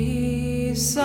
Peace.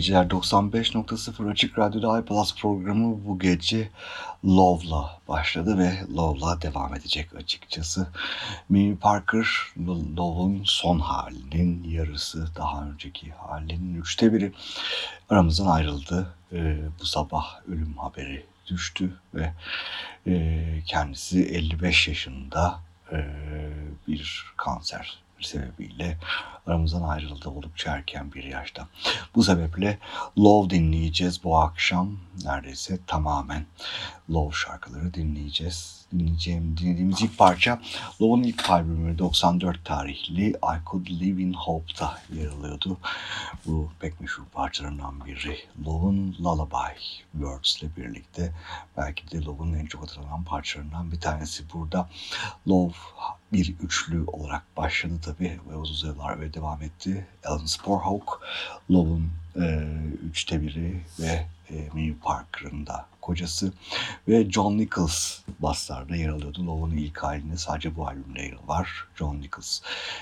Geceler 95.0 Açık Radyo'da iPlus programı bu gece Love'la başladı ve Love'la devam edecek açıkçası. Mimi Parker, Love'un son halinin yarısı, daha önceki halinin üçte biri aramızdan ayrıldı. Ee, bu sabah ölüm haberi düştü ve e, kendisi 55 yaşında e, bir kanser sebebiyle aramızdan ayrıldı oldukça erken bir yaşta. Bu sebeple Love dinleyeceğiz bu akşam. Neredeyse tamamen Love şarkıları dinleyeceğiz. Dinleyeceğim, dinlediğimiz ilk parça Love'un ilk albümü 94 tarihli I Could Live in Hope'da yer alıyordu. Bu pek meşhur parçalarından biri. Love'un Lullaby Words ile birlikte belki de Love'un en çok hatırlanan parçalarından bir tanesi burada. Love bir üçlü olarak başladı tabii ve uzun yıllar ve devam etti. Alan Sporhawk, Love'un e, üçte biri ve e, Minnie Parker'ın da kocası ve John Nichols baslarda yer alıyordu. Love'un ilk halinde sadece bu albümde var John Nichols.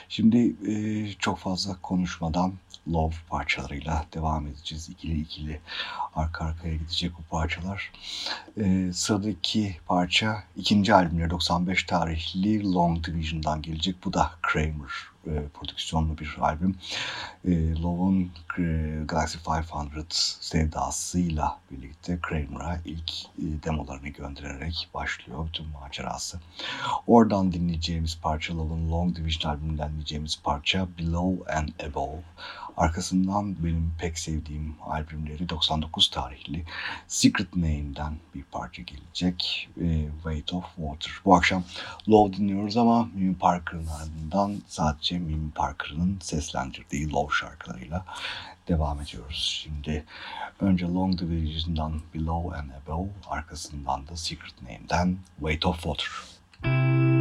Şimdi e, çok fazla konuşmadan Love parçalarıyla devam edeceğiz. İkili ikili arka arkaya gidecek bu parçalar. E, sıradaki parça ikinci albümleri 95 tarihli Long Division'dan gelecek. Bu da Kramer prodüksiyonlu bir albüm. E, Love'un e, Galaxy 500 sevdasıyla birlikte Kramer'a ilk e, demolarını göndererek başlıyor bütün macerası. Oradan dinleyeceğimiz parça Love'un Long Division albümünden dinleyeceğimiz parça Below and Above. Arkasından benim pek sevdiğim albümleri 99 tarihli Secret Name'den bir parça gelecek. E, Weight of Water. Bu akşam Love dinliyoruz ama Mimi Parker'ın ardından sadece Mimi Parker'ın seslendirdiği Love şarkılarıyla devam ediyoruz. Şimdi önce Long Division'dan Below and Above, arkasından da Secret Name'den Weight of Water.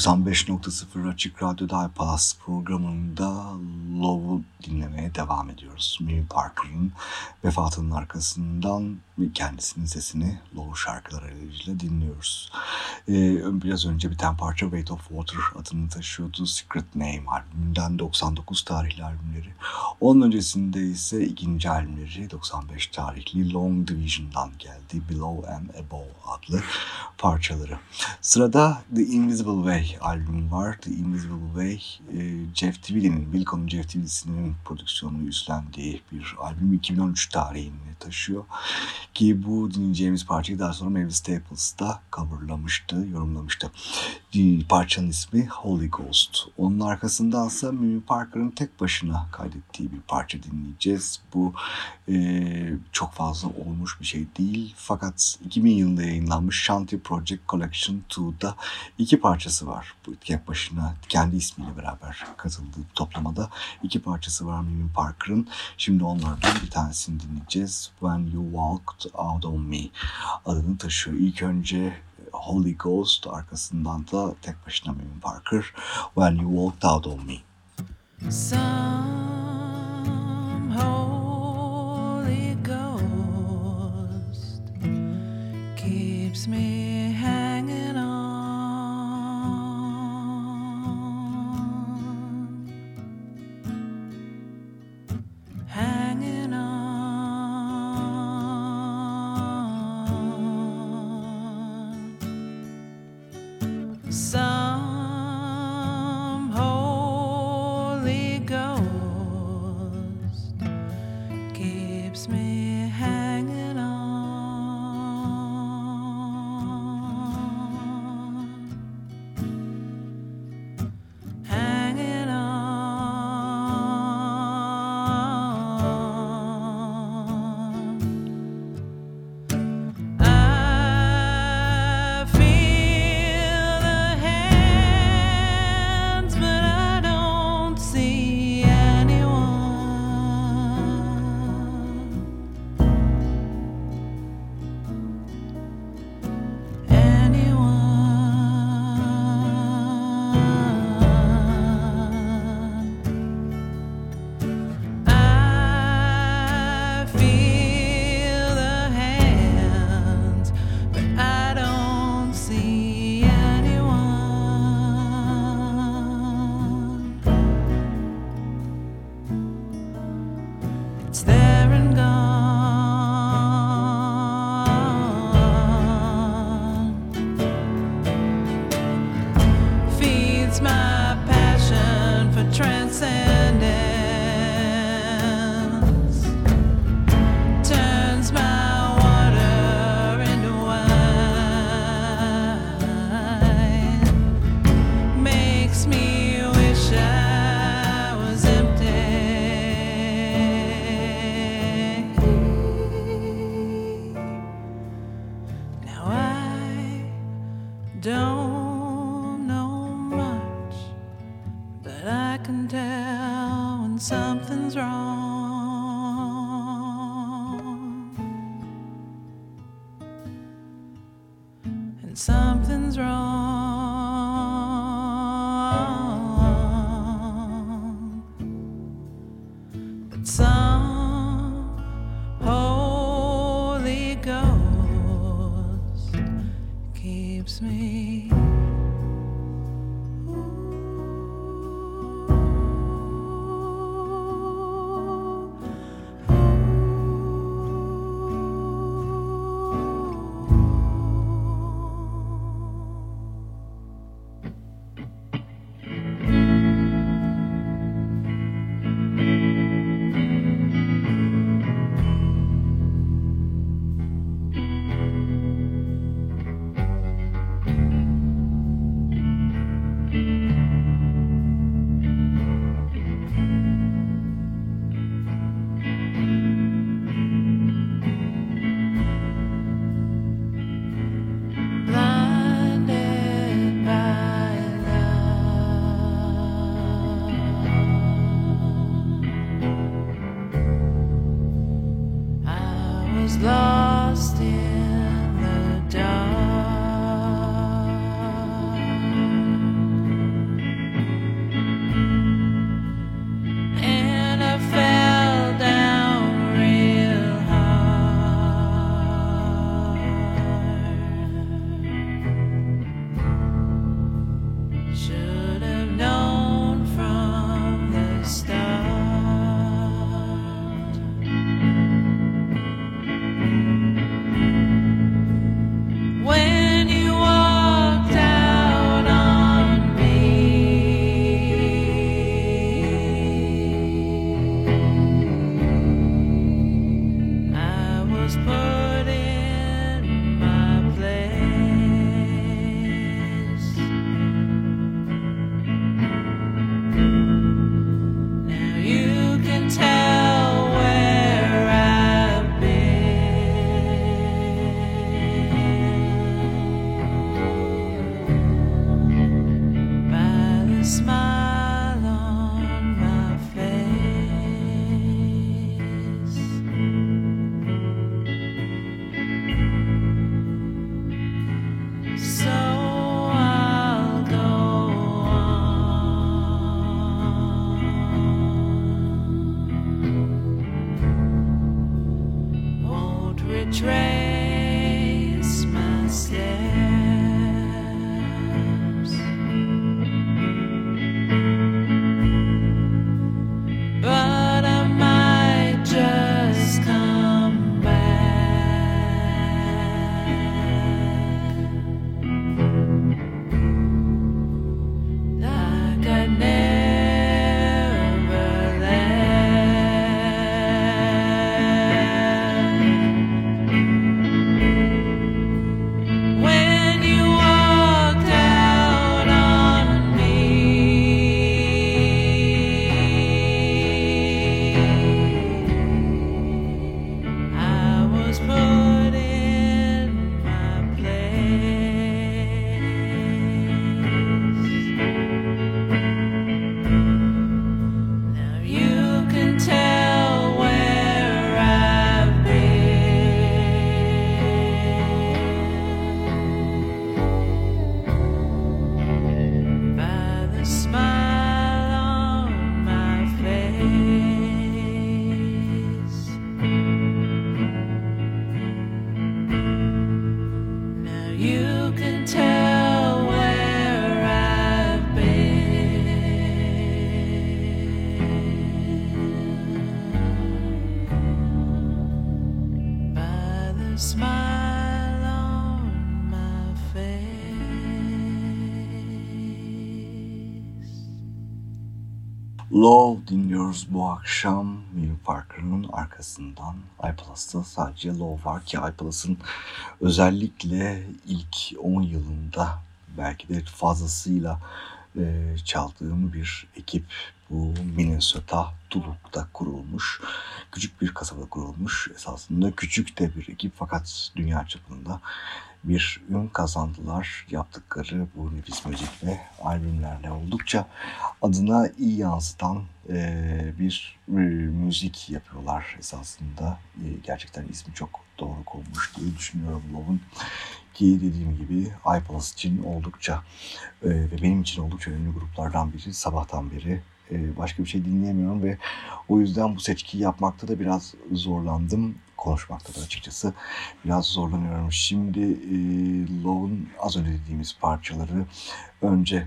95.0 Açık Radyo'da iPalaz programında Love'u dinlemeye devam ediyoruz. Mimi Parker'ın vefatının arkasından kendisinin sesini Love şarkıları aracılığıyla dinliyoruz. Ee, biraz önce biten parça Weight of Water adını taşıyordu. Secret Name albümünden 99 tarihli albümleri. Onun öncesinde ise ikinci albümleri 95 tarihli Long Division'dan geldi. Below and Above adlı parçaları. Sırada The Invisible Way albümü var. The Invisible Way, e, Jeff Tweedy'nin, Wilco'nun Jeff Tweedy'sinin prodüksiyonunu üstlendiği bir albüm 2013 tarihini taşıyor. Ki bu dinleyeceğimiz parçayı daha sonra Mavis Staples da coverlamıştı, yorumlamıştı. Parçanın ismi Holy Ghost. Onun arkasındansa Mimi Parker'ın tek başına kaydettiği bir parça dinleyeceğiz. Bu e, çok fazla olmuş bir şey değil. Fakat 2000 yılında yayınlanmış Shanty Project Collection 2'da iki parçası var. Bu tek başına kendi ismiyle beraber katıldığı toplamada iki parçası var Mimi Parker'ın. Şimdi onlardan bir tanesini dinleyeceğiz. When You Walked Out On Me adını taşıyor. İlk önce Holy Ghost arkasından da tek başına Mimi Parker When You Walked Out On Me. Some Holy Ghost keeps me konuşuyoruz bu akşam. Mil Parker'ın arkasından iPlus'ta sadece Low var ki iPlus'ın özellikle ilk 10 yılında belki de fazlasıyla e, çaldığım bir ekip Minnesota Dulut'ta kurulmuş. Küçük bir kasabada kurulmuş. Esasında küçük de bir ekip fakat dünya çapında bir ün kazandılar. Yaptıkları bu nefis müzik ve albümlerle oldukça adına iyi yansıtan e, bir e, müzik yapıyorlar esasında. E, gerçekten ismi çok doğru konmuş diye düşünüyorum Love'un. Ki dediğim gibi iPalaz için oldukça e, ve benim için oldukça önemli gruplardan biri. Sabahtan beri başka bir şey dinleyemiyorum ve o yüzden bu seçkiyi yapmakta da biraz zorlandım. Konuşmakta da açıkçası biraz zorlanıyorum. Şimdi e, Love'un az önce dediğimiz parçaları önce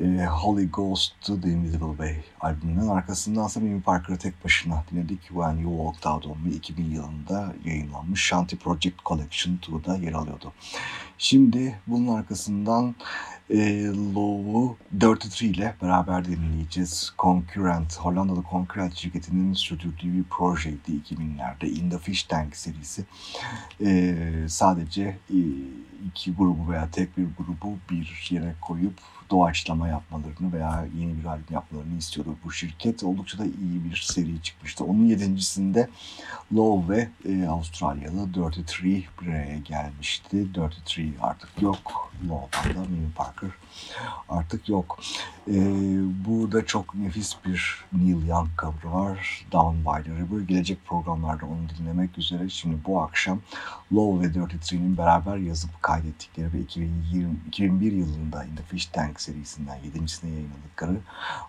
e, Holy Ghost'tu The Invisible Way albümünün arkasından Mimi Parker'ı tek başına dinledik. When You Walked Out On Me 2000 yılında yayınlanmış Shanty Project Collection 2'da yer alıyordu. Şimdi bunun arkasından e, Low'u 33 ile beraber dinleyeceğiz. Concurrent, Hollandalı Concurrent şirketinin sürdürdüğü bir projeydi 2000'lerde. In the Fish Tank serisi. E, sadece e, iki grubu veya tek bir grubu bir yere koyup doğaçlama yapmalarını veya yeni bir albüm yapmalarını istiyordu bu şirket. Oldukça da iyi bir seri çıkmıştı. Onun yedincisinde Low ve e, Avustralyalı 33 bir araya gelmişti. 33 artık yok. Low'dan da Mimi Parker artık yok. E, burada çok nefis bir Neil Young cover var. Down by the River. Gelecek programlarda onu dinlemek üzere. Şimdi bu akşam Low ve 33'nin beraber yazıp kaydettikleri ve 2020, 2001 yılında In the Fish Tank serisinden 7.sine yayınladıkları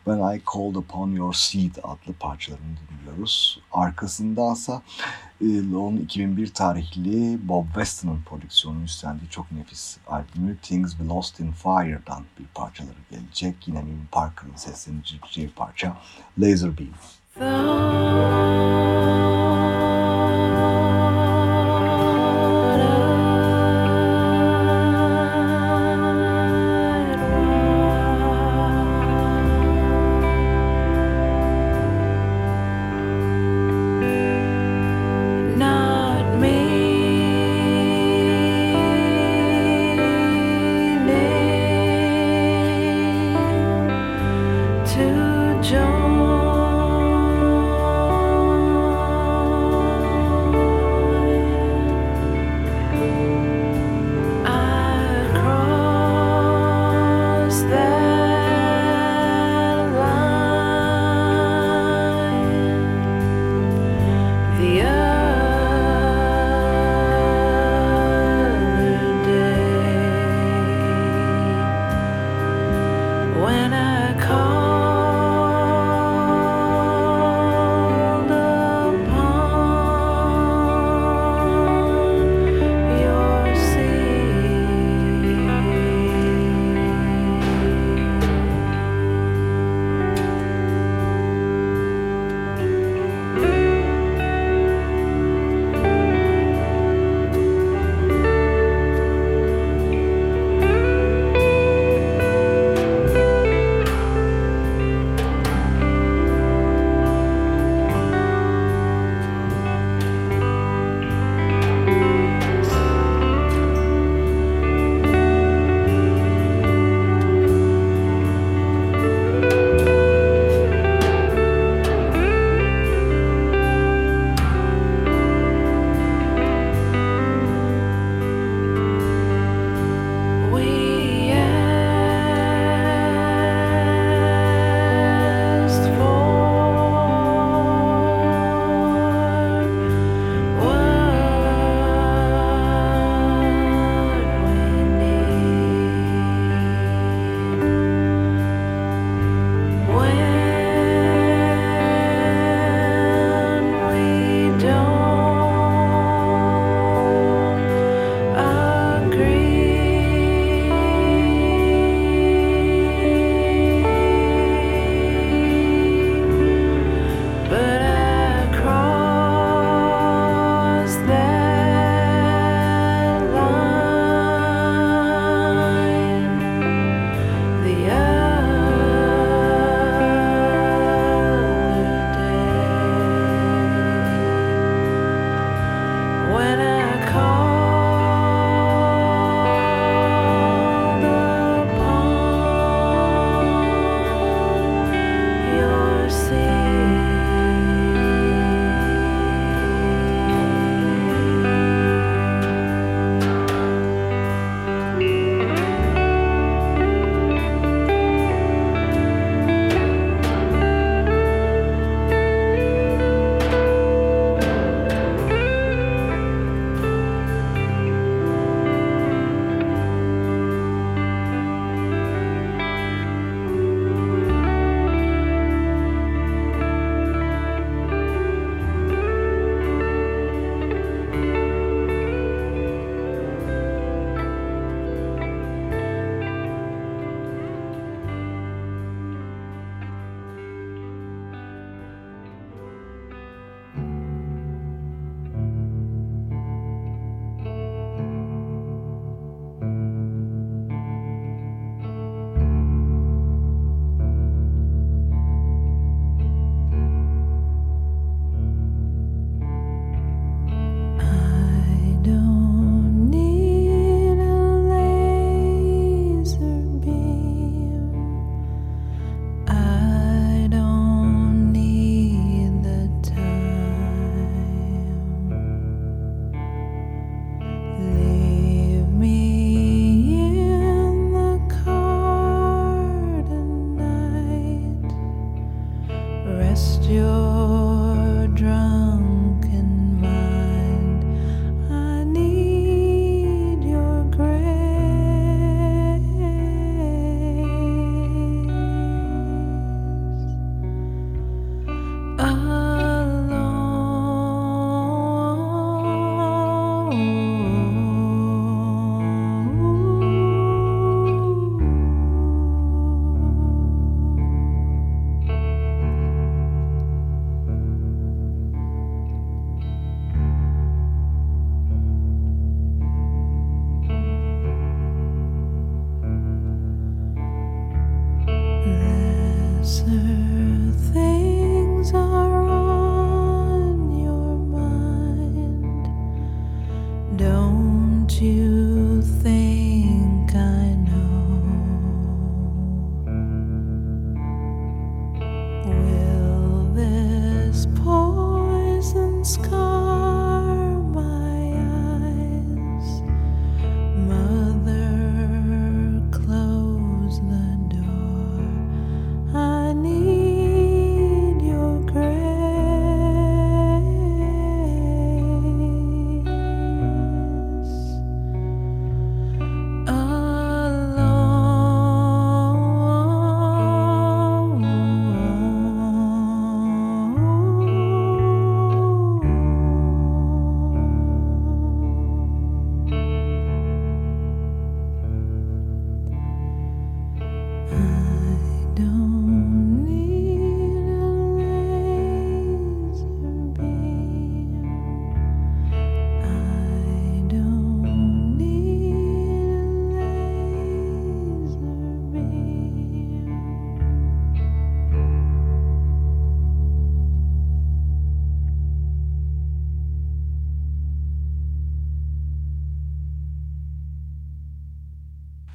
When I Called Upon Your Seed adlı parçalarını dinliyoruz. Arkasındansa Low'un 2001 tarihli Bob Weston'ın prodüksiyonu üstlendiği çok nefis albümü Things We Lost in Fire'dan bir parçaları gelecek. Yine Mimi Parker'ın sesleneceği parça Laser Beam.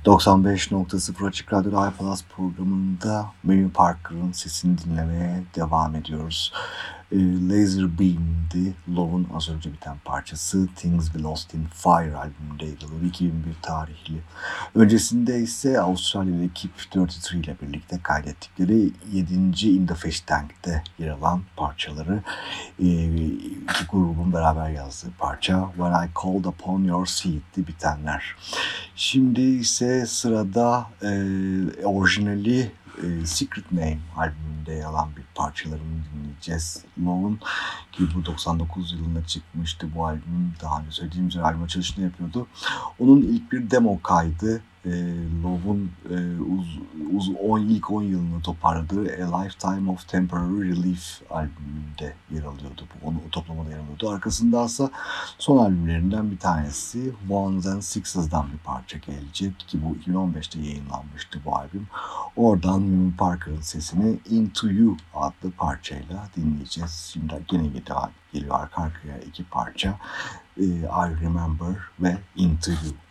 95.0 Açık Radyo iPlus programında Mary Parker'ın sesini dinlemeye devam ediyoruz. E, Laser Beam'di. Love'un az önce biten parçası Things We Lost in Fire albümünde yer alıyor. 2001 tarihli. Öncesinde ise Avustralyalı ekip 33 ile birlikte kaydettikleri 7. In The Fish Tank'te yer alan parçaları e, iki grubun beraber yazdığı parça When I Called Upon Your Seat'ti bitenler. Şimdi ise sırada e, orijinali e, Secret Name albümünde yer alan bir parçalarını dinleyeceğiz. Love'un ki bu 99 yılında çıkmıştı bu albüm. Daha önce söylediğim üzere albüm açılışını yapıyordu. Onun ilk bir demo kaydı e, Love'un e, uz, uz, on, ilk 10 yılını toparladığı A Lifetime of Temporary Relief albümünde yer alıyordu. Bu, onu o toplamada yer alıyordu. Arkasında ise son albümlerinden bir tanesi Ones and Sixes'dan bir parça gelecek ki bu 2015'te yayınlanmıştı bu albüm. Oradan Mimi Parker'ın sesini Into You adlı parçayla dinleyeceğiz. Şimdi gene geliyor arka arkaya iki parça. E, I Remember ve Into You.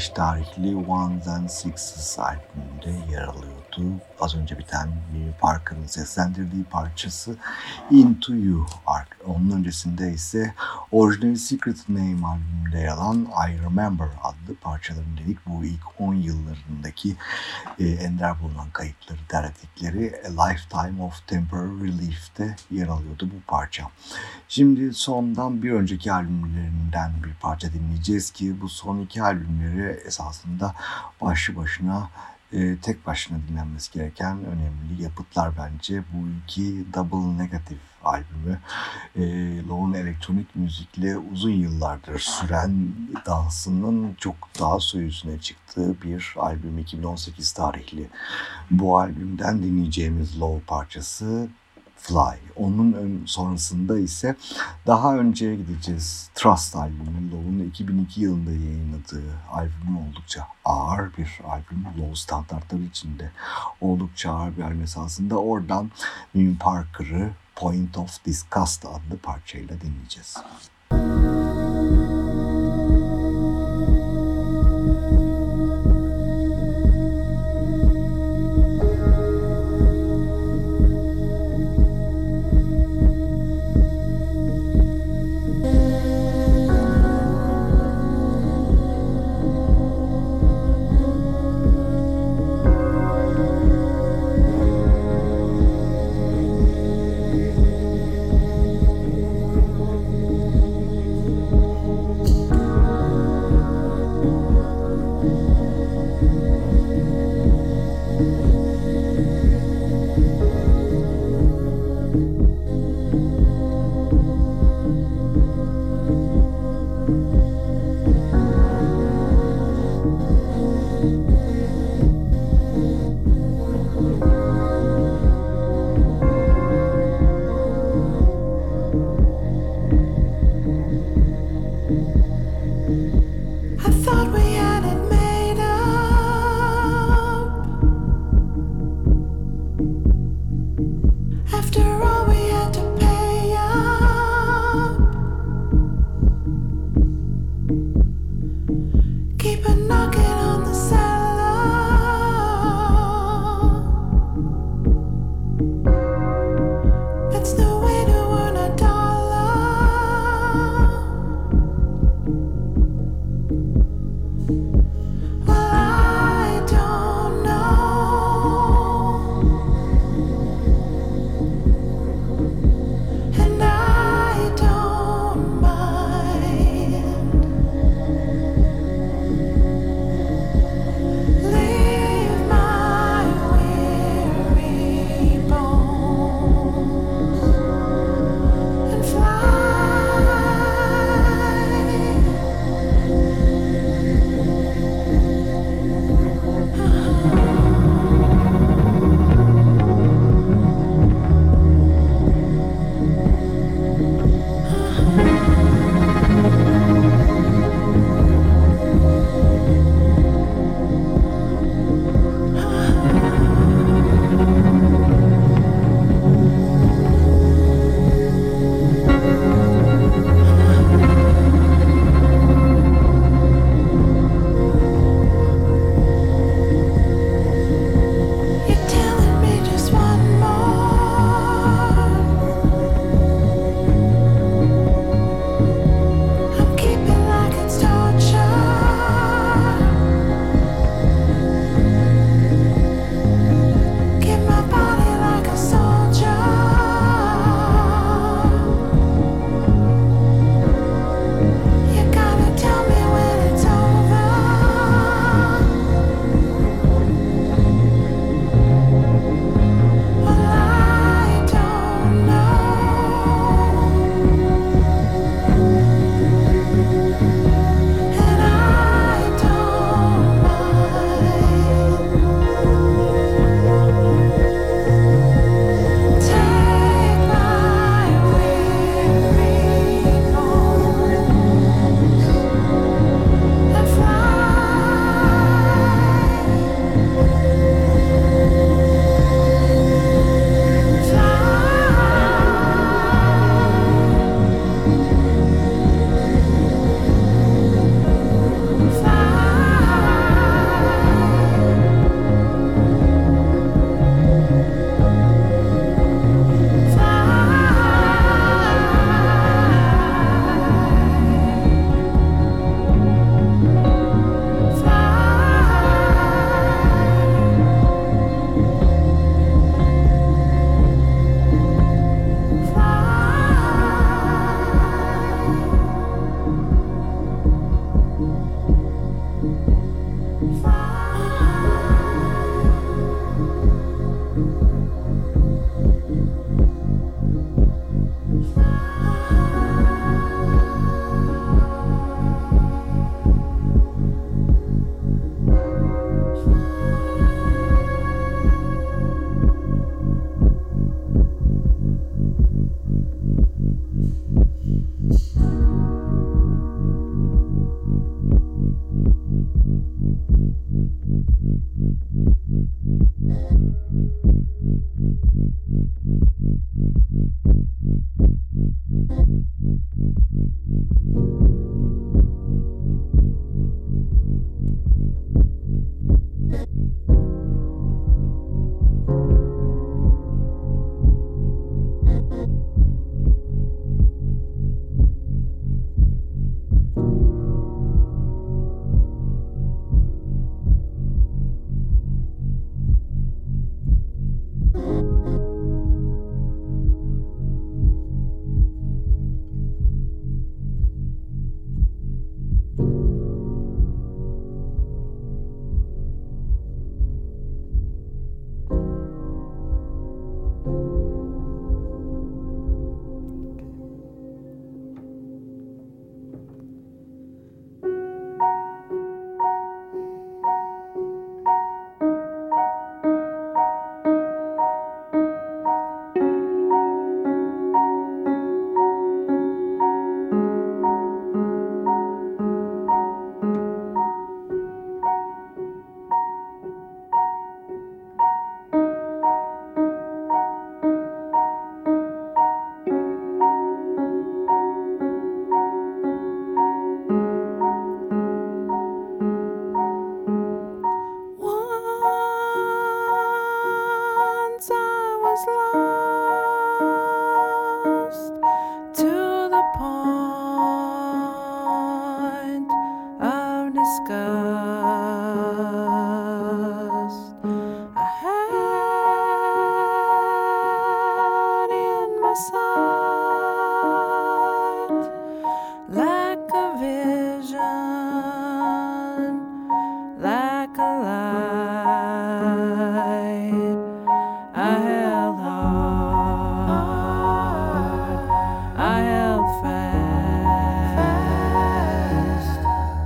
2015 tarihli Ones and Sixes albümünde yer alıyordu. Az önce biten Mimi Parker'ın seslendirdiği parçası Into You. Onun öncesinde ise orijinali Secret Name albümünde yer alan I Remember adlı parçaların dedik. Bu ilk 10 yıllarındaki e, ender bulunan kayıtları derledikleri A Lifetime of Temporary Relief'te yer alıyordu bu parça. Şimdi sondan bir önceki albümlerinden bir parça dinleyeceğiz ki bu son iki albümleri esasında başlı başına e, tek başına dinlenmesi gereken önemli yapıtlar bence. Bu iki Double Negative albümü e, Low'un elektronik müzikle uzun yıllardır süren dansının çok daha su yüzüne çıktığı bir albüm 2018 tarihli. Bu albümden dinleyeceğimiz Low parçası Fly. Onun ön, sonrasında ise daha önceye gideceğiz. Trust albümü Low'un 2002 yılında yayınladığı albüm oldukça ağır bir albüm. Low standartları içinde oldukça ağır bir albüm esasında. Oradan Mim Parker'ı Point of Disgust adlı parçayla dinleyeceğiz.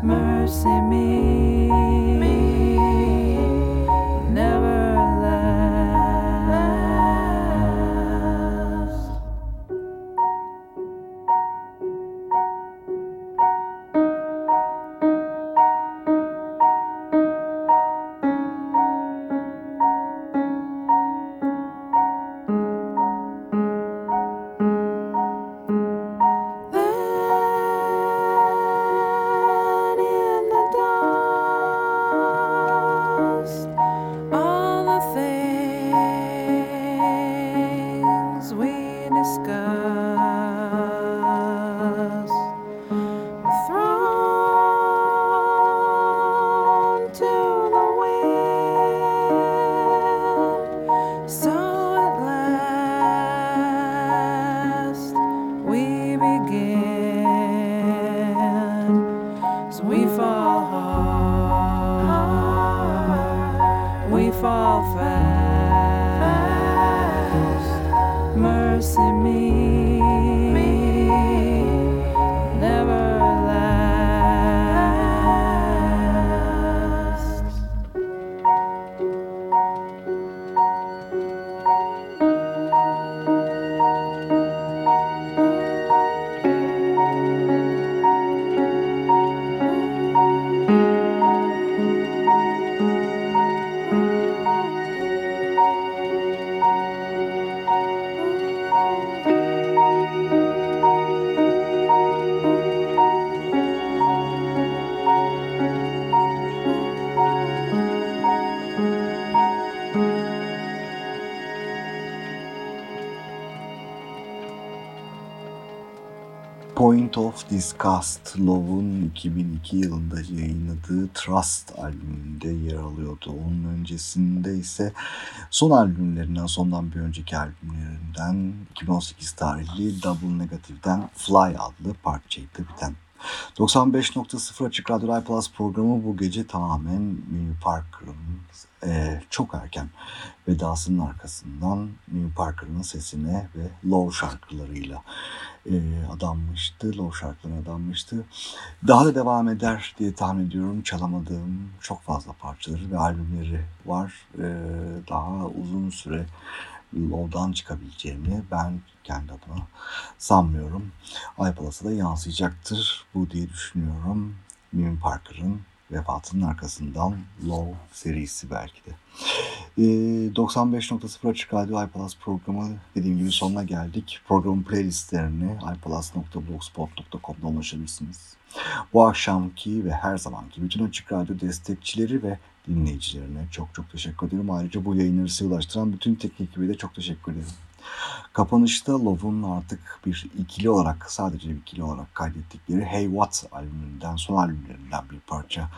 mercy me. Of Disgust, Love'un 2002 yılında yayınladığı Trust albümünde yer alıyordu. Onun öncesinde ise son albümlerinden, sondan bir önceki albümlerinden 2018 tarihli Double Negative'den Fly adlı parçaydı biten 95.0 Açık Radyo Plus programı bu gece tamamen Mimi Parker'ın e, çok erken vedasının arkasından Mimi Parker'ın sesine ve Low şarkılarıyla e, adanmıştı. Low şarkılarına adanmıştı. Daha da devam eder diye tahmin ediyorum. Çalamadığım çok fazla parçaları ve albümleri var. E, daha uzun süre Low'dan çıkabileceğini ben kendi adıma sanmıyorum. iPalas'a da yansıyacaktır bu diye düşünüyorum. Mimi Parker'ın vefatının arkasından Low serisi belki de. E, 95.0 Açık Radyo iPlus programı dediğim gibi sonuna geldik. Programın playlistlerini iPlus.blogspot.com'da ulaşabilirsiniz. Bu akşamki ve her zamanki bütün Açık Radyo destekçileri ve dinleyicilerine çok çok teşekkür ederim. Ayrıca bu yayınları size ulaştıran bütün teknik ekibe de çok teşekkür ederim. Kapanışta Love'un artık bir ikili olarak sadece bir ikili olarak kaydettikleri Hey What albümünden son albümlerinden bir parça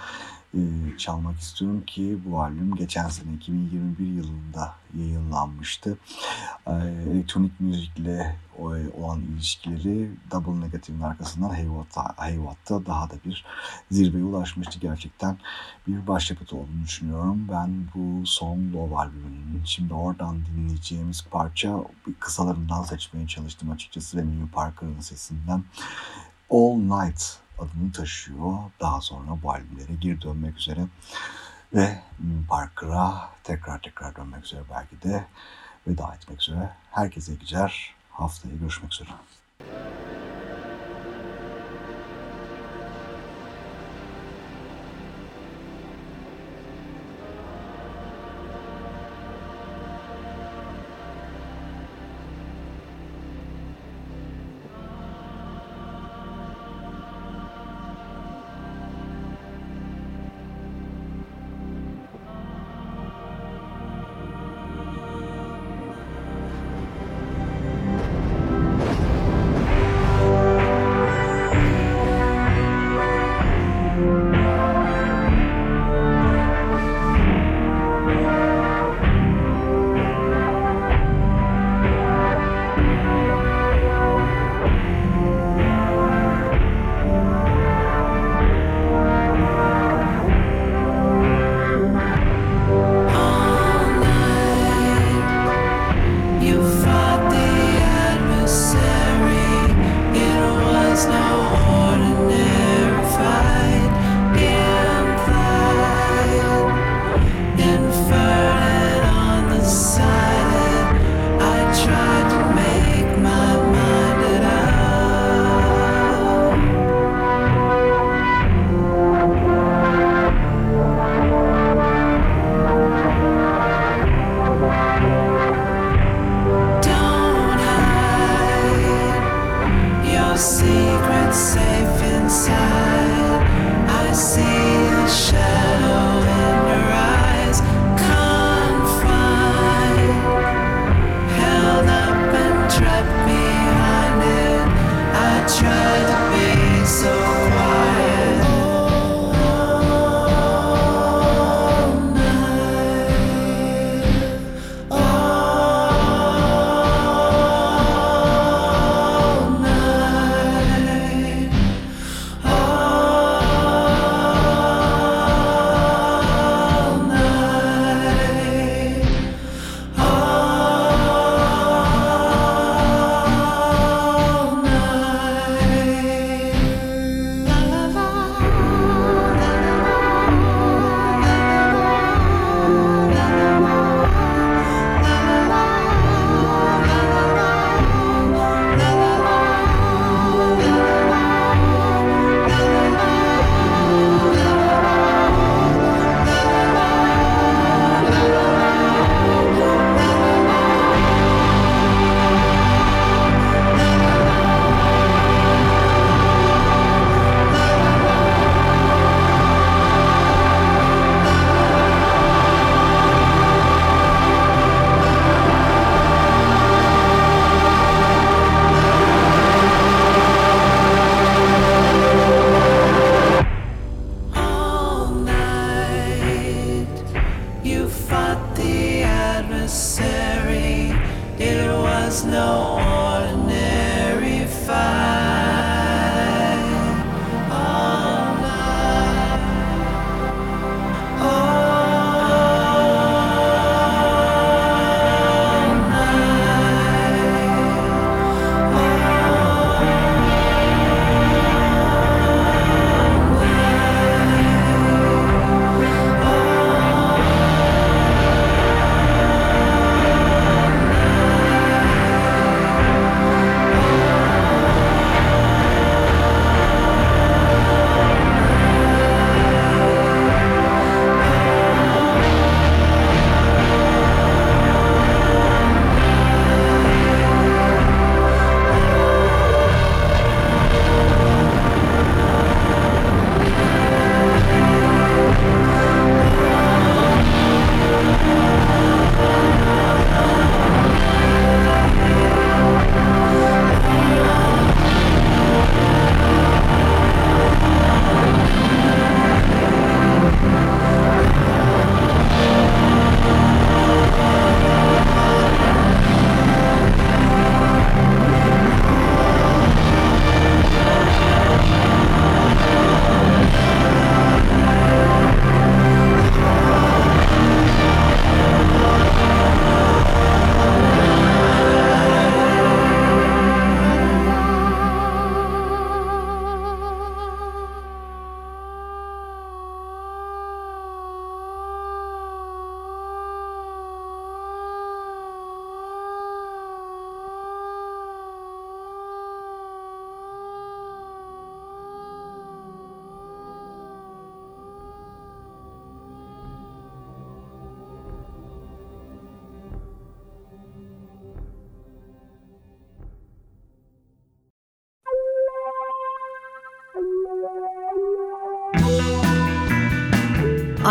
çalmak istiyorum ki bu albüm geçen sene 2021 yılında yayınlanmıştı. E, elektronik müzikle olan ilişkileri Double Negative'in arkasından Haywatt'ta, Haywatt'ta daha da bir zirveye ulaşmıştı. Gerçekten bir başyapıt olduğunu düşünüyorum. Ben bu son Love albümünün şimdi oradan dinleyeceğimiz parça kısalarından seçmeye çalıştım açıkçası ve Mimi Parker'ın sesinden All Night adını taşıyor. Daha sonra bu albümlere geri dönmek üzere ve Parker'a tekrar tekrar dönmek üzere belki de veda etmek üzere. Herkese güzel haftaya görüşmek üzere.